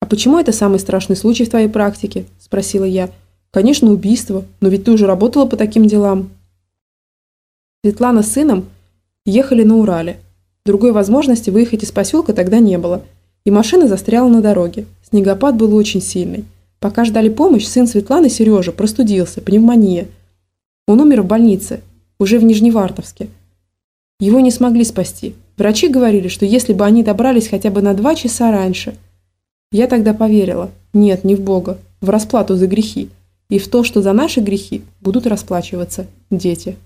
«А почему это самый страшный случай в твоей практике?» – спросила я. «Конечно, убийство, но ведь ты уже работала по таким делам». Светлана с сыном ехали на Урале. Другой возможности выехать из поселка тогда не было, и машина застряла на дороге. Снегопад был очень сильный. Пока ждали помощь, сын Светланы, Сережа, простудился, пневмония. Он умер в больнице, уже в Нижневартовске. Его не смогли спасти. Врачи говорили, что если бы они добрались хотя бы на два часа раньше. Я тогда поверила. Нет, не в Бога, в расплату за грехи. И в то, что за наши грехи будут расплачиваться дети.